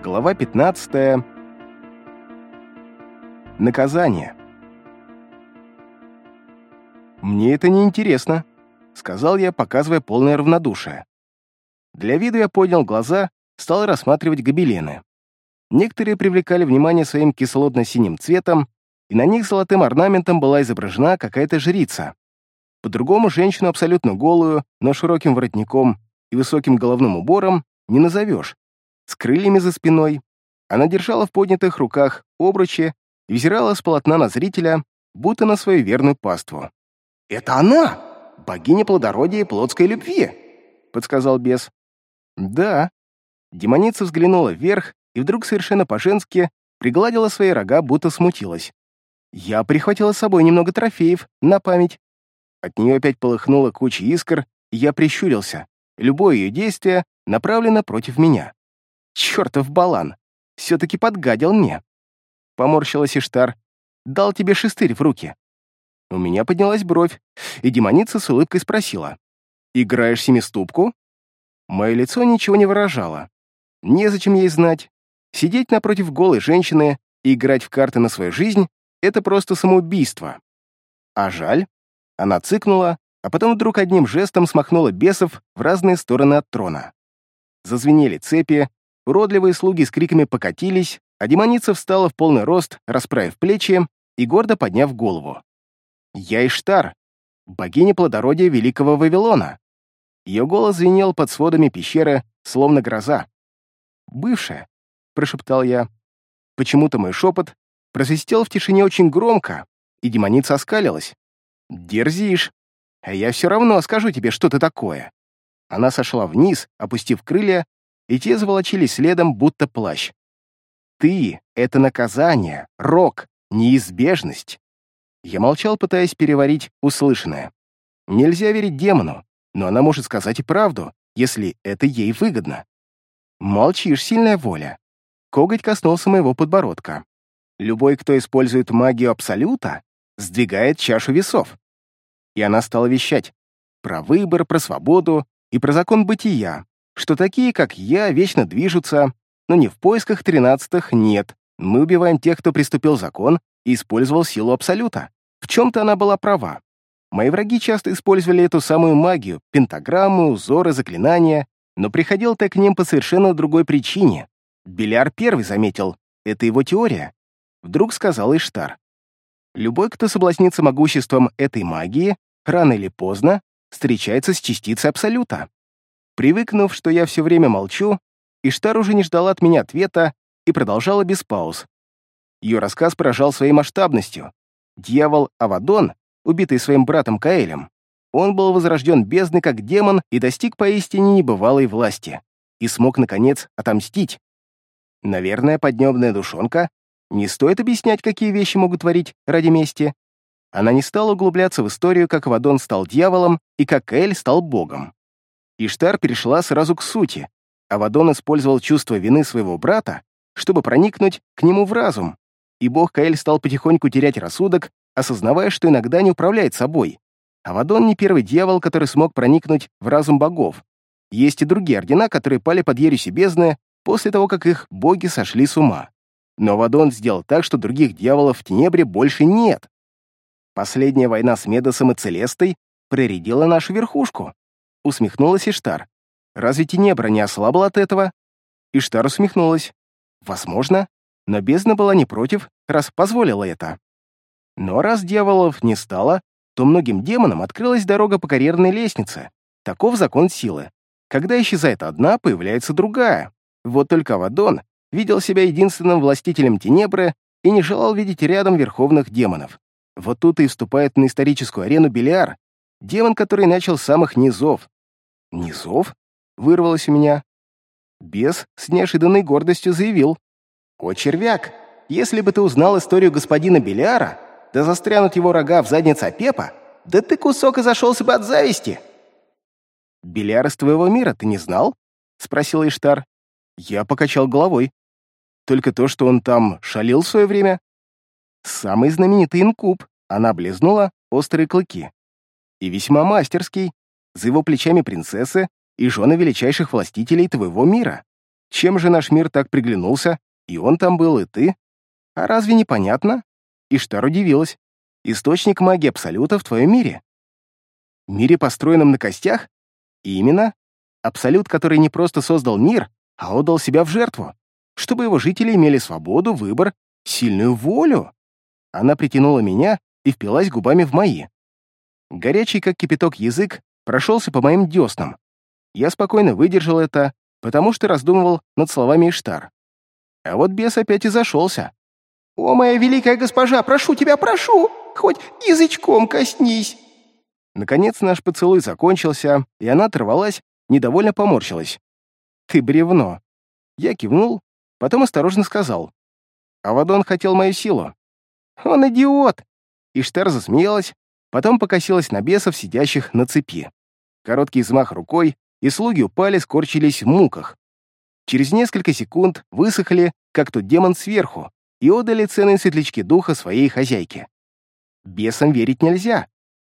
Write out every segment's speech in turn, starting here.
Глава 15. Наказание. «Мне это не интересно», — сказал я, показывая полное равнодушие. Для виду я поднял глаза, стал рассматривать гобелены. Некоторые привлекали внимание своим кислотно-синим цветом, и на них золотым орнаментом была изображена какая-то жрица. По-другому женщину абсолютно голую, но широким воротником и высоким головным убором не назовешь. С крыльями за спиной. Она держала в поднятых руках обручи и взирала с полотна на зрителя, будто на свою верную паству. «Это она! Богиня плодородия и плотской любви!» — подсказал бес. «Да». Демоница взглянула вверх и вдруг совершенно по-женски пригладила свои рога, будто смутилась. «Я прихватила с собой немного трофеев на память». От нее опять полыхнула куча искр, и я прищурился. Любое ее действие направлено против меня. Чертов балан! Все-таки подгадил мне. Поморщилась Иштар. Дал тебе шестырь в руки. У меня поднялась бровь, и демоница с улыбкой спросила. «Играешь семиступку?» Мое лицо ничего не выражало. Незачем ей знать. Сидеть напротив голой женщины и играть в карты на свою жизнь — это просто самоубийство. А жаль. Она цыкнула, а потом вдруг одним жестом смахнула бесов в разные стороны от трона. Зазвенели цепи, уродливые слуги с криками покатились, а демоница встала в полный рост, расправив плечи и гордо подняв голову. «Я Иштар, богиня плодородия Великого Вавилона». Ее голос звенел под сводами пещеры, словно гроза. «Бывшая», — прошептал я. Почему-то мой шепот просвистел в тишине очень громко, и демоница оскалилась. «Дерзишь, а я все равно скажу тебе, что ты такое». Она сошла вниз, опустив крылья, и те заволочились следом, будто плащ. «Ты — это наказание, рок, неизбежность». Я молчал, пытаясь переварить услышанное. Нельзя верить демону, но она может сказать и правду, если это ей выгодно. Молчишь, сильная воля. Коготь коснулся моего подбородка. Любой, кто использует магию Абсолюта, сдвигает чашу весов. И она стала вещать про выбор, про свободу и про закон бытия, что такие, как я, вечно движутся, но не в поисках тринадцатых нет. Мы убиваем тех, кто приступил закон и использовал силу Абсолюта. В чем-то она была права. Мои враги часто использовали эту самую магию, пентаграммы, узоры, заклинания, но приходил ты к ним по совершенно другой причине. Беляр первый заметил, это его теория. Вдруг сказал Иштар. Любой, кто соблазнится могуществом этой магии, рано или поздно встречается с частицей Абсолюта. Привыкнув, что я все время молчу, Иштар уже не ждала от меня ответа и продолжала без пауз. Ее рассказ поражал своей масштабностью. Дьявол Авадон, убитый своим братом Каэлем, он был возрожден бездны как демон и достиг поистине небывалой власти. И смог, наконец, отомстить. Наверное, поднебная душонка не стоит объяснять, какие вещи могут творить ради мести. Она не стала углубляться в историю, как Авадон стал дьяволом и как Каэль стал богом. Иштар перешла сразу к сути. Авадон использовал чувство вины своего брата, чтобы проникнуть к нему в разум, и бог Каэль стал потихоньку терять рассудок, осознавая, что иногда не управляет собой. Авадон не первый дьявол, который смог проникнуть в разум богов. Есть и другие ордена, которые пали под ересью бездны после того, как их боги сошли с ума. Но Авадон сделал так, что других дьяволов в Тенебре больше нет. Последняя война с Медосом и Целестой проредила нашу верхушку. Усмехнулась Иштар. Разве Тенебра не ослабла от этого? Иштар усмехнулась. Возможно, но бездна была не против, раз позволила это. Но раз дьяволов не стало, то многим демонам открылась дорога по карьерной лестнице. Таков закон силы. Когда исчезает одна, появляется другая. Вот только Авадон видел себя единственным властителем Тенебры и не желал видеть рядом верховных демонов. Вот тут и вступает на историческую арену Белиар, демон, который начал с самых низов. «Низов?» — вырвалось у меня. Бес с неожиданной гордостью заявил. «О, червяк, если бы ты узнал историю господина Белиара, да застрянут его рога в заднице Апепа, да ты кусок и зашелся бы от зависти!» «Белиар из твоего мира ты не знал?» — спросил Иштар. Я покачал головой. Только то, что он там шалил в свое время. Самый знаменитый инкуб, она близнула острые клыки. И весьма мастерский, за его плечами принцессы и жены величайших властителей твоего мира. Чем же наш мир так приглянулся? И он там был, и ты? А разве не понятно? Иштар удивилась. Источник магии Абсолюта в твоем мире. Мире, построенном на костях? Именно. Абсолют, который не просто создал мир, а отдал себя в жертву, чтобы его жители имели свободу, выбор, сильную волю. Она притянула меня и впилась губами в мои. Горячий, как кипяток, язык прошелся по моим деснам. Я спокойно выдержал это, потому что раздумывал над словами Иштар. А вот бес опять и зашелся. «О, моя великая госпожа, прошу тебя, прошу, хоть язычком коснись!» Наконец наш поцелуй закончился, и она оторвалась, недовольно поморщилась. «Ты бревно!» Я кивнул, потом осторожно сказал. «Авадон хотел мою силу». «Он идиот!» Иштар засмеялась, потом покосилась на бесов, сидящих на цепи. Короткий взмах рукой, и слуги упали, скорчились в муках. Через несколько секунд высохли, как тот демон сверху, и отдали ценные светлячки духа своей хозяйке. Бесам верить нельзя.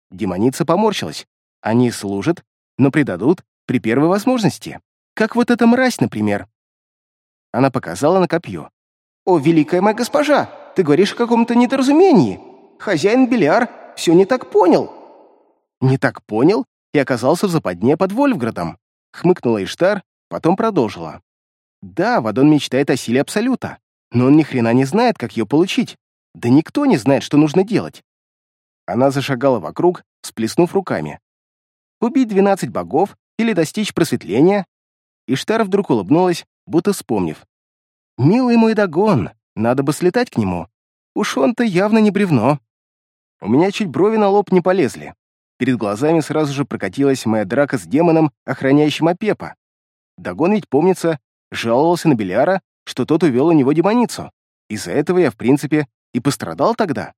Демоница поморщилась. Они служат, но предадут при первой возможности. Как вот эта мразь, например. Она показала на копье. «О, великая моя госпожа, ты говоришь о каком-то недоразумении. Хозяин Беляр все не так понял». «Не так понял и оказался в западне под Вольфградом», хмыкнула Иштар, потом продолжила. «Да, Вадон мечтает о силе Абсолюта, но он ни хрена не знает, как ее получить. Да никто не знает, что нужно делать». Она зашагала вокруг, сплеснув руками. «Убить двенадцать богов или достичь просветления?» Иштар вдруг улыбнулась, будто вспомнив. «Милый мой Дагон, надо бы слетать к нему. Уж он-то явно не бревно». У меня чуть брови на лоб не полезли. Перед глазами сразу же прокатилась моя драка с демоном, охраняющим Апепа. Дагон ведь, помнится, жаловался на Беляра, что тот увел у него демоницу. Из-за этого я, в принципе, и пострадал тогда.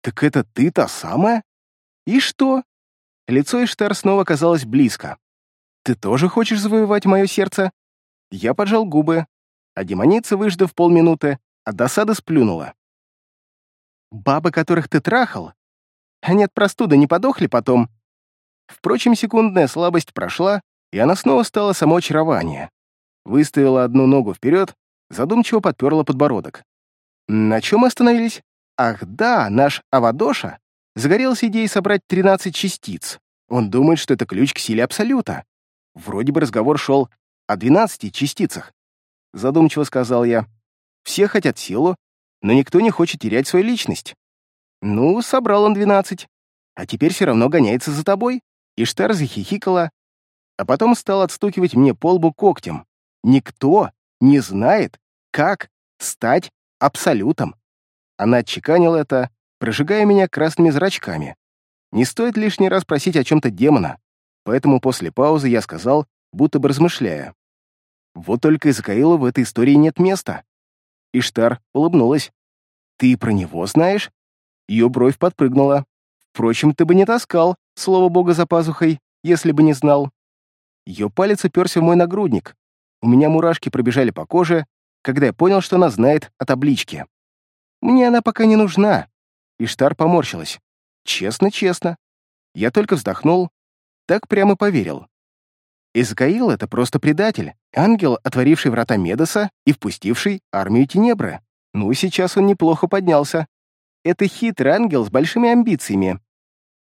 «Так это ты та самая?» «И что?» Лицо Иштар снова оказалось близко. «Ты тоже хочешь завоевать мое сердце?» Я поджал губы, а демоница, выждав полминуты, от досады сплюнула. «Бабы, которых ты трахал, они от простуды не подохли потом?» Впрочем, секундная слабость прошла, и она снова стала само очарование. Выставила одну ногу вперед, задумчиво подперла подбородок. На чем мы остановились? Ах да, наш Авадоша загорелся идеей собрать 13 частиц. Он думает, что это ключ к силе Абсолюта. Вроде бы разговор шел о 12 частицах. Задумчиво сказал я. Все хотят силу, но никто не хочет терять свою личность. Ну, собрал он 12, а теперь все равно гоняется за тобой. Иштар захихикала, а потом стал отстукивать мне по лбу когтем. Никто не знает, как стать абсолютом. Она отчеканила это, прожигая меня красными зрачками. Не стоит лишний раз просить о чем-то демона, поэтому после паузы я сказал, будто бы размышляя. Вот только из Каила в этой истории нет места. Иштар улыбнулась. «Ты про него знаешь?» Ее бровь подпрыгнула. «Впрочем, ты бы не таскал, слово бога за пазухой, если бы не знал». Ее палец уперся в мой нагрудник. У меня мурашки пробежали по коже, когда я понял, что она знает о табличке. Мне она пока не нужна. Иштар поморщилась. Честно, честно. Я только вздохнул, так прямо поверил. Изгаил — это просто предатель, ангел, отворивший врата Медоса и впустивший армию Тенебры. Ну, сейчас он неплохо поднялся. Это хитрый ангел с большими амбициями.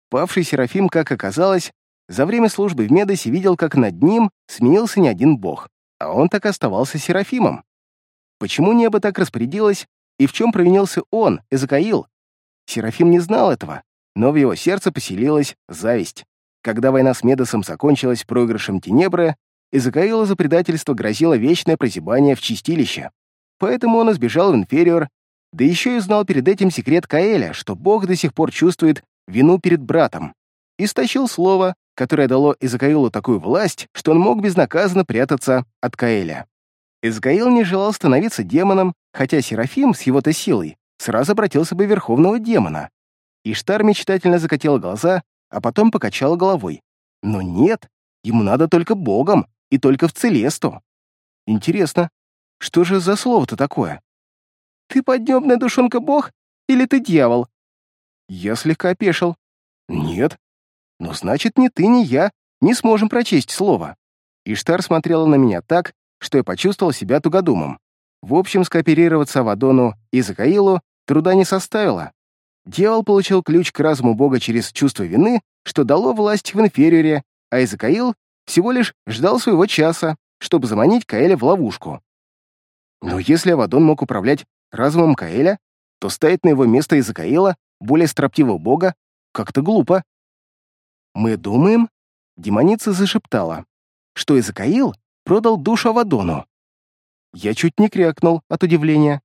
Павший Серафим, как оказалось, за время службы в Медосе видел, как над ним сменился не один бог, а он так оставался Серафимом. Почему небо так распорядилось, и в чем провинился он, Эзекаил? Серафим не знал этого, но в его сердце поселилась зависть. Когда война с Медосом закончилась проигрышем Тенебры, Эзекаилу за предательство грозило вечное прозябание в чистилище. Поэтому он избежал в Инфериор, да еще и знал перед этим секрет Каэля, что бог до сих пор чувствует вину перед братом. И стащил слово, которое дало Изакаилу такую власть, что он мог безнаказанно прятаться от Каэля. Изгаил не желал становиться демоном, хотя Серафим с его-то силой сразу обратился бы в верховного демона. Иштар мечтательно закатила глаза, а потом покачала головой. Но нет, ему надо только богом и только в Целесту. Интересно, что же за слово-то такое? Ты поднебная душонка-бог или ты дьявол? Я слегка опешил. Нет. Но значит, ни ты, ни я не сможем прочесть слово. Иштар смотрела на меня так, что я почувствовал себя тугодумом. В общем, скооперироваться Авадону и Закаилу труда не составило. Дьявол получил ключ к разуму Бога через чувство вины, что дало власть в инфериоре, а Изакаил всего лишь ждал своего часа, чтобы заманить Каэля в ловушку. Но если Авадон мог управлять разумом Каэля, то ставить на его место Изакаила, более строптивого бога, как-то глупо. «Мы думаем», — демоница зашептала, что Изакаил продал душу Авадону. Я чуть не крякнул от удивления.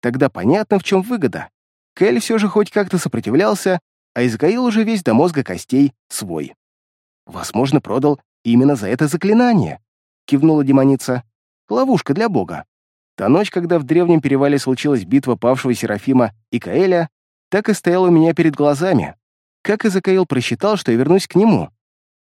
Тогда понятно, в чем выгода. Кэль все же хоть как-то сопротивлялся, а Изгаил уже весь до мозга костей свой. «Возможно, продал именно за это заклинание», — кивнула демоница. «Ловушка для бога». Та ночь, когда в древнем перевале случилась битва павшего Серафима и Каэля, так и стояла у меня перед глазами. Как Изакаил просчитал, что я вернусь к нему?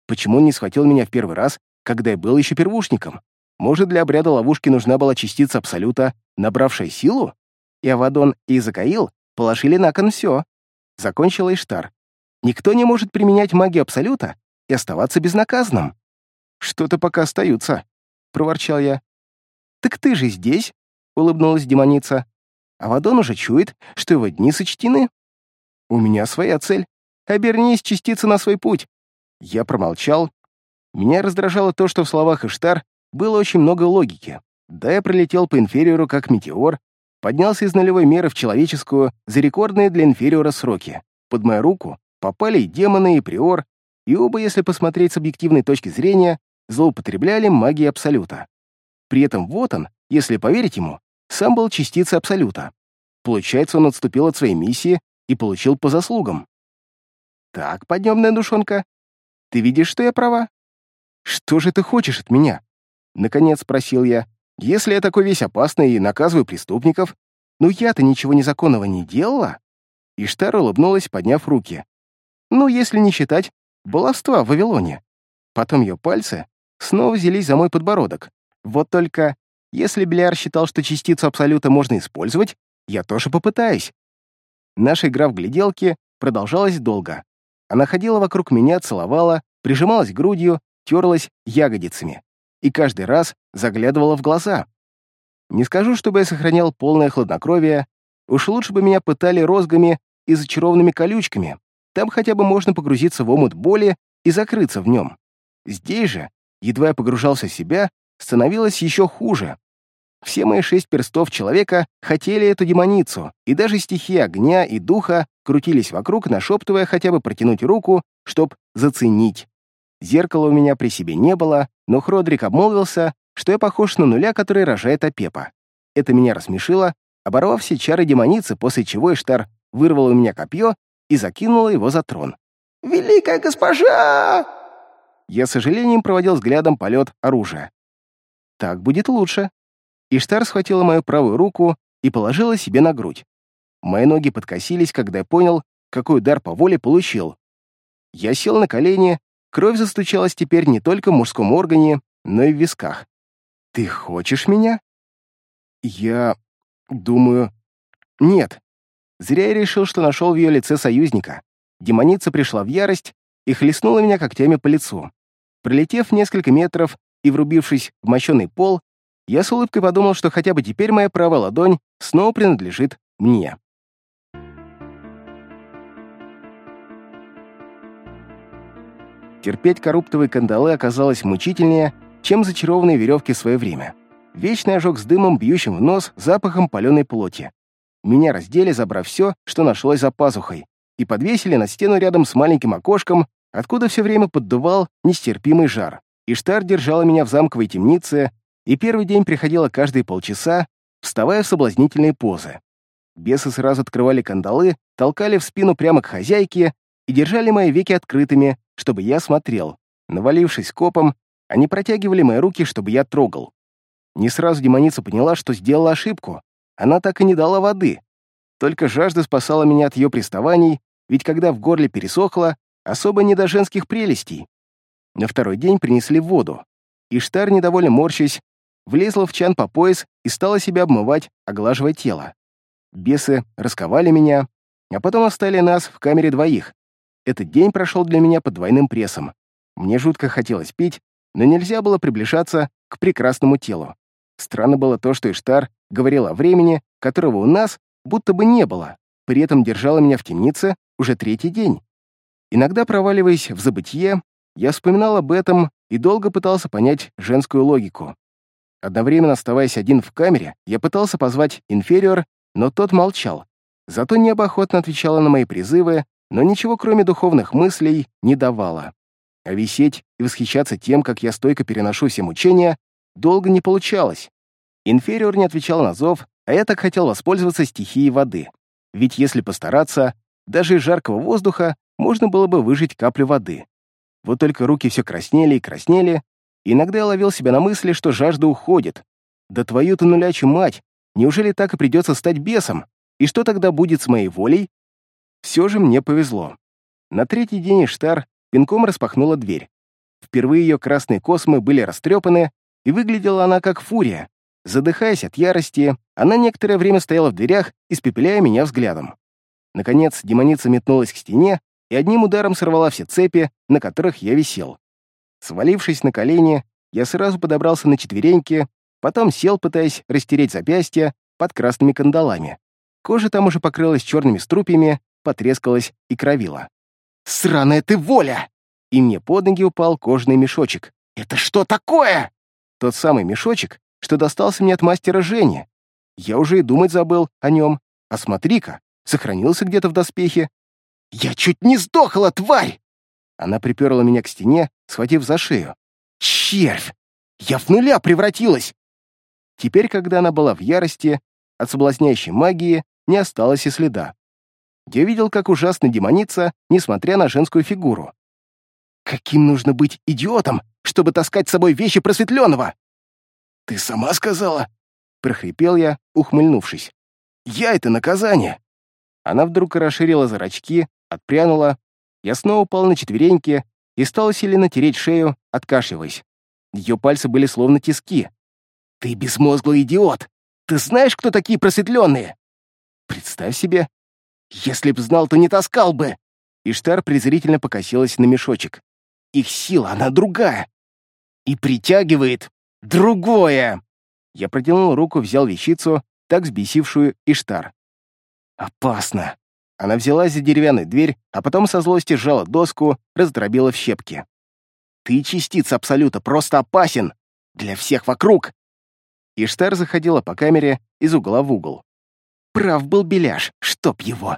Почему он не схватил меня в первый раз, когда я был еще первушником? Может, для обряда ловушки нужна была частица Абсолюта, набравшая силу? И Авадон и Изакаил положили на кон все. Закончила Иштар. Никто не может применять магию Абсолюта и оставаться безнаказанным. Что-то пока остаются, проворчал я. Так ты же здесь, улыбнулась демоница. Авадон уже чует, что его дни сочтены. У меня своя цель. Обернись, частица, на свой путь. Я промолчал. Меня раздражало то, что в словах Иштар было очень много логики. Да, я пролетел по инфериору как метеор, поднялся из нулевой меры в человеческую за рекордные для инфериора сроки. Под мою руку попали и демоны, и приор, и оба, если посмотреть с объективной точки зрения, злоупотребляли магией Абсолюта. При этом вот он, если поверить ему, сам был частицей Абсолюта. Получается, он отступил от своей миссии и получил по заслугам. Так, подъемная душонка, ты видишь, что я права? Что же ты хочешь от меня? Наконец спросил я. Если я такой весь опасный и наказываю преступников, ну я-то ничего незаконного не делала? Иштар улыбнулась, подняв руки. Ну, если не считать баловства в Вавилоне. Потом ее пальцы снова взялись за мой подбородок. Вот только, если Беляр считал, что частицу Абсолюта можно использовать, я тоже попытаюсь. Наша игра в гляделки продолжалась долго. Она ходила вокруг меня, целовала, прижималась грудью, терлась ягодицами и каждый раз заглядывала в глаза. Не скажу, чтобы я сохранял полное хладнокровие, уж лучше бы меня пытали розгами и зачарованными колючками. Там хотя бы можно погрузиться в омут боли и закрыться в нем. Здесь же, едва я погружался в себя, становилось еще хуже. Все мои шесть перстов человека хотели эту демоницу, и даже стихи огня и духа крутились вокруг, нашептывая хотя бы протянуть руку, чтоб заценить. Зеркала у меня при себе не было, но Хродрик обмолвился, что я похож на нуля, который рожает Апепа. Это меня рассмешило, оборвав все чары демоницы, после чего Иштар вырвала у меня копье и закинула его за трон. «Великая госпожа!» Я с сожалением проводил взглядом полет оружия. «Так будет лучше». Иштар схватила мою правую руку и положила себе на грудь. Мои ноги подкосились, когда я понял, какой удар по воле получил. Я сел на колени Кровь застучалась теперь не только в мужском органе, но и в висках. «Ты хочешь меня?» «Я... думаю... нет». Зря я решил, что нашел в ее лице союзника. Демоница пришла в ярость и хлестнула меня когтями по лицу. Пролетев несколько метров и врубившись в мощенный пол, я с улыбкой подумал, что хотя бы теперь моя правая ладонь снова принадлежит мне. Терпеть коруптовые кандалы оказалось мучительнее, чем зачарованные веревки в свое время. Вечный ожог с дымом, бьющим в нос, запахом паленой плоти. Меня раздели, забрав все, что нашлось за пазухой, и подвесили на стену рядом с маленьким окошком, откуда все время поддувал нестерпимый жар. Иштар держала меня в замковой темнице, и первый день приходила каждые полчаса, вставая в соблазнительные позы. Бесы сразу открывали кандалы, толкали в спину прямо к хозяйке и держали мои веки открытыми, чтобы я смотрел. Навалившись копом, они протягивали мои руки, чтобы я трогал. Не сразу демоница поняла, что сделала ошибку. Она так и не дала воды. Только жажда спасала меня от ее приставаний, ведь когда в горле пересохло, особо не до женских прелестей. На второй день принесли воду. и Штар, недовольно морщась, влезла в чан по пояс и стала себя обмывать, оглаживая тело. Бесы расковали меня, а потом оставили нас в камере двоих, этот день прошел для меня под двойным прессом. Мне жутко хотелось пить, но нельзя было приближаться к прекрасному телу. Странно было то, что Иштар говорила о времени, которого у нас будто бы не было, при этом держала меня в темнице уже третий день. Иногда, проваливаясь в забытье, я вспоминал об этом и долго пытался понять женскую логику. Одновременно оставаясь один в камере, я пытался позвать инфериор, но тот молчал. Зато небо охотно отвечало на мои призывы, но ничего кроме духовных мыслей не давало. А висеть и восхищаться тем, как я стойко переношу все мучения, долго не получалось. Инфериор не отвечал на зов, а я так хотел воспользоваться стихией воды. Ведь если постараться, даже из жаркого воздуха можно было бы выжать каплю воды. Вот только руки все краснели и краснели, иногда я ловил себя на мысли, что жажда уходит. Да твою-то нулячью мать! Неужели так и придется стать бесом? И что тогда будет с моей волей? Все же мне повезло. На третий день Иштар пинком распахнула дверь. Впервые ее красные космы были растрепаны, и выглядела она как фурия. Задыхаясь от ярости, она некоторое время стояла в дверях, испепеляя меня взглядом. Наконец, демоница метнулась к стене и одним ударом сорвала все цепи, на которых я висел. Свалившись на колени, я сразу подобрался на четвереньки, потом сел, пытаясь растереть запястья под красными кандалами. Кожа там уже покрылась черными струпьями, потрескалась и кровила. «Сраная ты воля!» И мне под ноги упал кожаный мешочек. «Это что такое?» Тот самый мешочек, что достался мне от мастера Жени. Я уже и думать забыл о нем. А смотри-ка, сохранился где-то в доспехе. «Я чуть не сдохла, тварь!» Она приперла меня к стене, схватив за шею. «Червь! Я в нуля превратилась!» Теперь, когда она была в ярости, от соблазняющей магии не осталось и следа. Я видел, как ужасно демоница, несмотря на женскую фигуру. Каким нужно быть идиотом, чтобы таскать с собой вещи просветленного? «Ты сама сказала?» — прохрипел я, ухмыльнувшись. «Я — это наказание!» Она вдруг расширила зрачки, отпрянула. Я снова упал на четвереньки и стал усиленно тереть шею, откашливаясь. Ее пальцы были словно тиски. «Ты безмозглый идиот! Ты знаешь, кто такие просветленные?» «Представь себе, если б знал, то не таскал бы!» Иштар презрительно покосилась на мешочек. «Их сила, она другая. И притягивает другое!» Я протянул руку, взял вещицу, так сбесившую Иштар. «Опасно!» Она взялась за деревянную дверь, а потом со злости сжала доску, раздробила в щепки. «Ты, частица Абсолюта, просто опасен! Для всех вокруг!» Иштар заходила по камере из угла в угол. Прав был Беляш, чтоб его.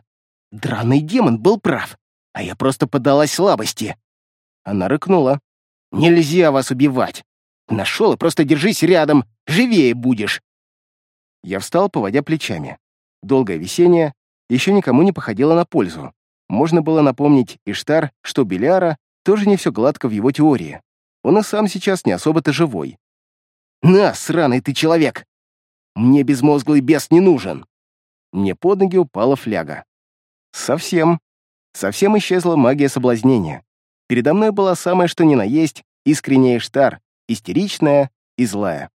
Драный демон был прав, а я просто поддалась слабости. Она рыкнула. «Нельзя вас убивать! Нашел и просто держись рядом, живее будешь!» Я встал, поводя плечами. Долгое весеннее еще никому не походило на пользу. Можно было напомнить Иштар, что Беляра тоже не все гладко в его теории. Он и сам сейчас не особо-то живой. «На, сраный ты человек! Мне безмозглый бес не нужен!» Мне под ноги упала фляга. Совсем. Совсем исчезла магия соблазнения. Передо мной была самая что ни на есть искренняя штар, истеричная и злая.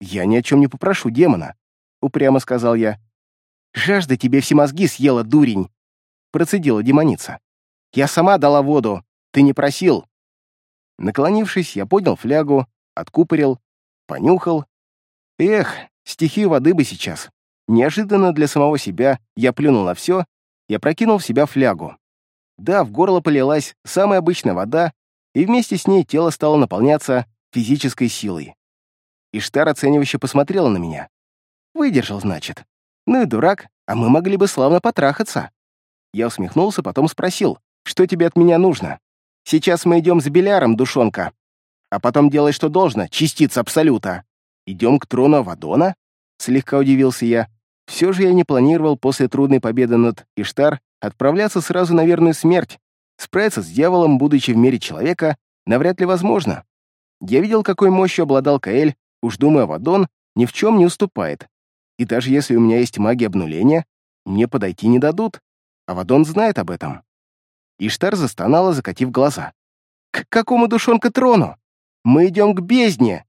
«Я ни о чем не попрошу демона», — упрямо сказал я. «Жажда тебе все мозги съела, дурень», — процедила демоница. «Я сама дала воду, ты не просил». Наклонившись, я поднял флягу, откупорил, понюхал. Эх, стихи воды бы сейчас. Неожиданно для самого себя я плюнул на все и опрокинул в себя флягу. Да, в горло полилась самая обычная вода, и вместе с ней тело стало наполняться физической силой. Иштар оценивающе посмотрела на меня. Выдержал, значит. Ну и дурак, а мы могли бы славно потрахаться. Я усмехнулся, потом спросил, что тебе от меня нужно? Сейчас мы идем за Беляром, душонка. А потом делай, что должно, частица Абсолюта. Идем к трону Авадона? Слегка удивился я. Все же я не планировал после трудной победы над Иштар отправляться сразу на верную смерть. Справиться с дьяволом, будучи в мире человека, навряд ли возможно. Я видел, какой мощью обладал Каэль, уж думаю, Вадон ни в чем не уступает. И даже если у меня есть магия обнуления, мне подойти не дадут, а Вадон знает об этом. Иштар застонала, закатив глаза. «К какому душонка трону? Мы идем к бездне!»